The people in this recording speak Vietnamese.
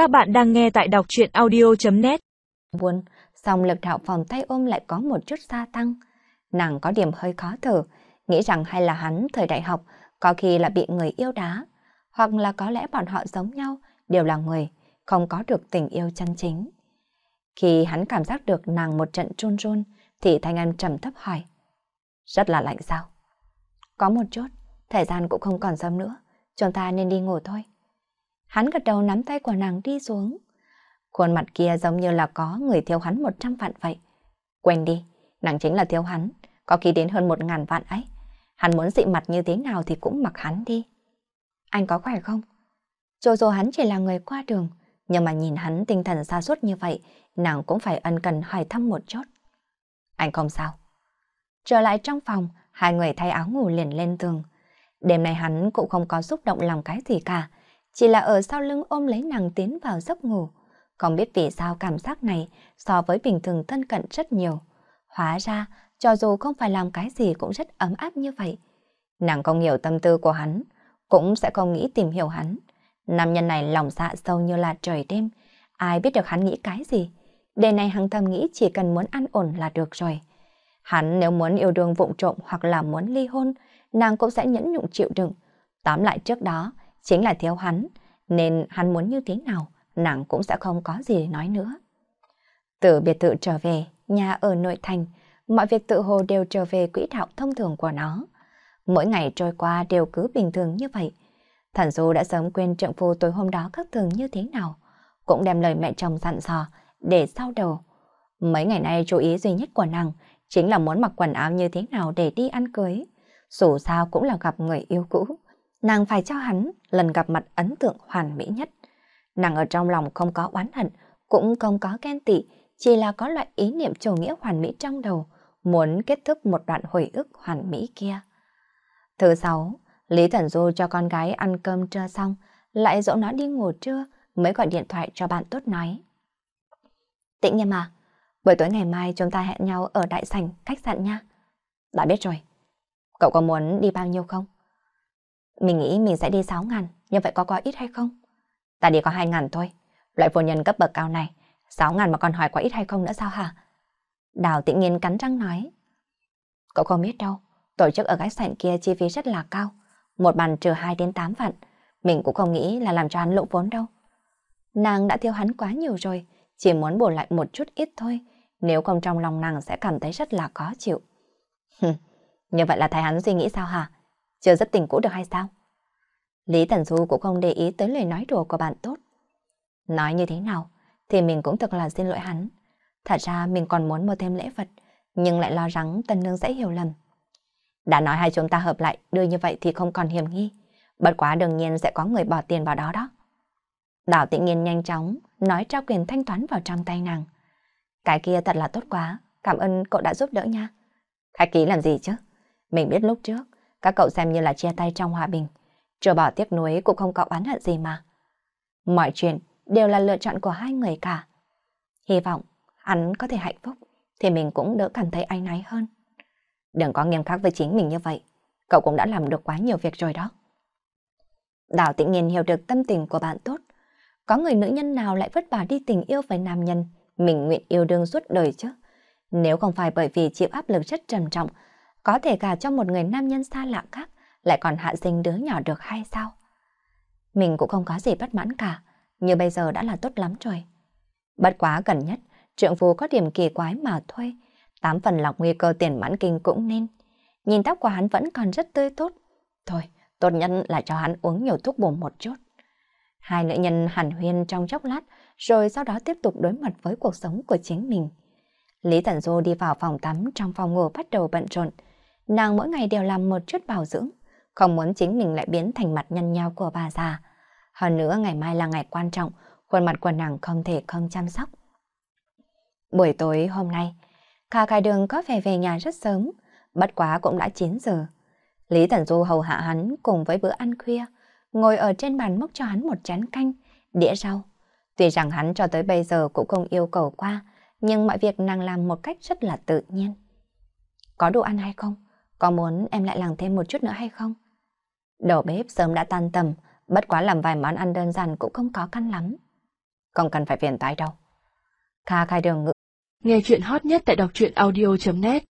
Các bạn đang nghe tại đọc chuyện audio.net Buồn, song lực đạo phòng tay ôm lại có một chút gia tăng. Nàng có điểm hơi khó thở, nghĩ rằng hay là hắn thời đại học có khi là bị người yêu đá, hoặc là có lẽ bọn họ giống nhau, đều là người, không có được tình yêu chân chính. Khi hắn cảm giác được nàng một trận run run, thì Thanh âm trầm thấp hỏi. Rất là lạnh sao? Có một chút, thời gian cũng không còn sớm nữa, chúng ta nên đi ngủ thôi. Hắn gật đầu nắm tay của nàng đi xuống. Khuôn mặt kia giống như là có người thiếu hắn một trăm vạn vậy. Quên đi, nàng chính là thiếu hắn, có khi đến hơn một ngàn vạn ấy. Hắn muốn dị mặt như thế nào thì cũng mặc hắn đi. Anh có khỏe không? Dù dù hắn chỉ là người qua đường, nhưng mà nhìn hắn tinh thần xa suốt như vậy, nàng cũng phải ân cần hỏi thăm một chút. Anh không sao. Trở lại trong phòng, hai người thay áo ngủ liền lên tường. Đêm nay hắn cũng không có xúc động làm cái gì cả, chỉ là ở sau lưng ôm lấy nàng tiến vào giấc ngủ. Không biết vì sao cảm giác này so với bình thường thân cận rất nhiều. Hóa ra, cho dù không phải làm cái gì cũng rất ấm áp như vậy. Nàng không hiểu tâm tư của hắn, cũng sẽ không nghĩ tìm hiểu hắn. Nam nhân này lòng dạ sâu như là trời đêm, ai biết được hắn nghĩ cái gì. Đề này hắn thầm nghĩ chỉ cần muốn ăn ổn là được rồi. Hắn nếu muốn yêu đương vụng trộm hoặc là muốn ly hôn, nàng cũng sẽ nhẫn nhụng chịu đựng. Tóm lại trước đó, chính là thiếu hắn, nên hắn muốn như thế nào, nàng cũng sẽ không có gì để nói nữa. Từ biệt thự trở về, nhà ở nội thành, mọi việc tự hồ đều trở về quỹ đạo thông thường của nó. Mỗi ngày trôi qua đều cứ bình thường như vậy. Thần Du đã sớm quên trượng phu tối hôm đó các thường như thế nào, cũng đem lời mẹ chồng dặn dò để sau đầu. Mấy ngày nay chú ý duy nhất của nàng chính là muốn mặc quần áo như thế nào để đi ăn cưới. Dù sao cũng là gặp người yêu cũ, nàng phải cho hắn lần gặp mặt ấn tượng hoàn mỹ nhất. Nàng ở trong lòng không có oán hận, cũng không có ghen tị, chỉ là có loại ý niệm chủ nghĩa hoàn mỹ trong đầu, muốn kết thúc một đoạn hồi ức hoàn mỹ kia. Thứ sáu, Lý Thần Du cho con gái ăn cơm trưa xong, lại dỗ nó đi ngủ trưa, mới gọi điện thoại cho bạn tốt nói. Tĩnh nhiên mà, buổi tối ngày mai chúng ta hẹn nhau ở đại sảnh khách sạn nha. Đã biết rồi. Cậu có muốn đi bao nhiêu không? Mình nghĩ mình sẽ đi 6 ngàn, nhưng vậy có quá ít hay không? Ta đi có 2 ngàn thôi. Loại phu nhân cấp bậc cao này, 6 ngàn mà còn hỏi quá ít hay không nữa sao hả? Đào tĩnh nghiên cắn răng nói. Cậu không biết đâu, tổ chức ở khách sạn kia chi phí rất là cao. Một bàn trừ 2 đến 8 vạn. Mình cũng không nghĩ là làm cho hắn lộ vốn đâu. Nàng đã thiếu hắn quá nhiều rồi, chỉ muốn bổ lại một chút ít thôi. Nếu không trong lòng nàng sẽ cảm thấy rất là khó chịu. như vậy là thấy hắn suy nghĩ sao hả? Chưa rất tình cũ được hay sao? Lý Tần Du cũng không để ý tới lời nói đùa của bạn tốt. Nói như thế nào, thì mình cũng thật là xin lỗi hắn. Thật ra mình còn muốn mua thêm lễ vật, nhưng lại lo rằng Tân Nương sẽ hiểu lầm. Đã nói hai chúng ta hợp lại đưa như vậy thì không còn hiểm nghi. Bất quá đương nhiên sẽ có người bỏ tiền vào đó đó. Đào tĩnh nhiên nhanh chóng nói trao quyền thanh toán vào trong tay nàng. Cái kia thật là tốt quá, cảm ơn cậu đã giúp đỡ nha. Khách ký làm gì chứ? Mình biết lúc trước, các cậu xem như là chia tay trong hòa bình. trở bỏ tiếc nuối cũng không có oán hận gì mà. Mọi chuyện đều là lựa chọn của hai người cả. Hy vọng hắn có thể hạnh phúc thì mình cũng đỡ cảm thấy anh náy hơn. Đừng có nghiêm khắc với chính mình như vậy. Cậu cũng đã làm được quá nhiều việc rồi đó. Đào tĩnh nhiên hiểu được tâm tình của bạn tốt. Có người nữ nhân nào lại vất vả đi tình yêu với nam nhân, mình nguyện yêu đương suốt đời chứ. Nếu không phải bởi vì chịu áp lực rất trầm trọng, có thể gả cho một người nam nhân xa lạ khác, lại còn hạ sinh đứa nhỏ được hay sao? Mình cũng không có gì bất mãn cả, như bây giờ đã là tốt lắm rồi. Bất quá gần nhất, trượng phu có điểm kỳ quái mà thôi, tám phần lọc nguy cơ tiền mãn kinh cũng nên. Nhìn tóc của hắn vẫn còn rất tươi tốt. Thôi, tốt nhất là cho hắn uống nhiều thuốc bổ một chút. Hai nữ nhân hàn huyên trong chốc lát, rồi sau đó tiếp tục đối mặt với cuộc sống của chính mình. Lý Tần Du đi vào phòng tắm trong phòng ngủ bắt đầu bận rộn. Nàng mỗi ngày đều làm một chút bảo dưỡng, không muốn chính mình lại biến thành mặt nhăn nhao của bà già. Hơn nữa ngày mai là ngày quan trọng, khuôn mặt của nàng không thể không chăm sóc. Buổi tối hôm nay, Kha Khai Đường có vẻ về nhà rất sớm, bất quá cũng đã 9 giờ. Lý Tần Du hầu hạ hắn cùng với bữa ăn khuya, ngồi ở trên bàn múc cho hắn một chén canh, đĩa rau. Tuy rằng hắn cho tới bây giờ cũng không yêu cầu qua, nhưng mọi việc nàng làm một cách rất là tự nhiên. Có đồ ăn hay không? Có muốn em lại làm thêm một chút nữa hay không? Đầu bếp sớm đã tan tầm, bất quá làm vài món ăn đơn giản cũng không có căn lắm. không cần phải phiền tái đâu. Kha khai đường ngữ. Nghe chuyện hot nhất tại đọc truyện audio.net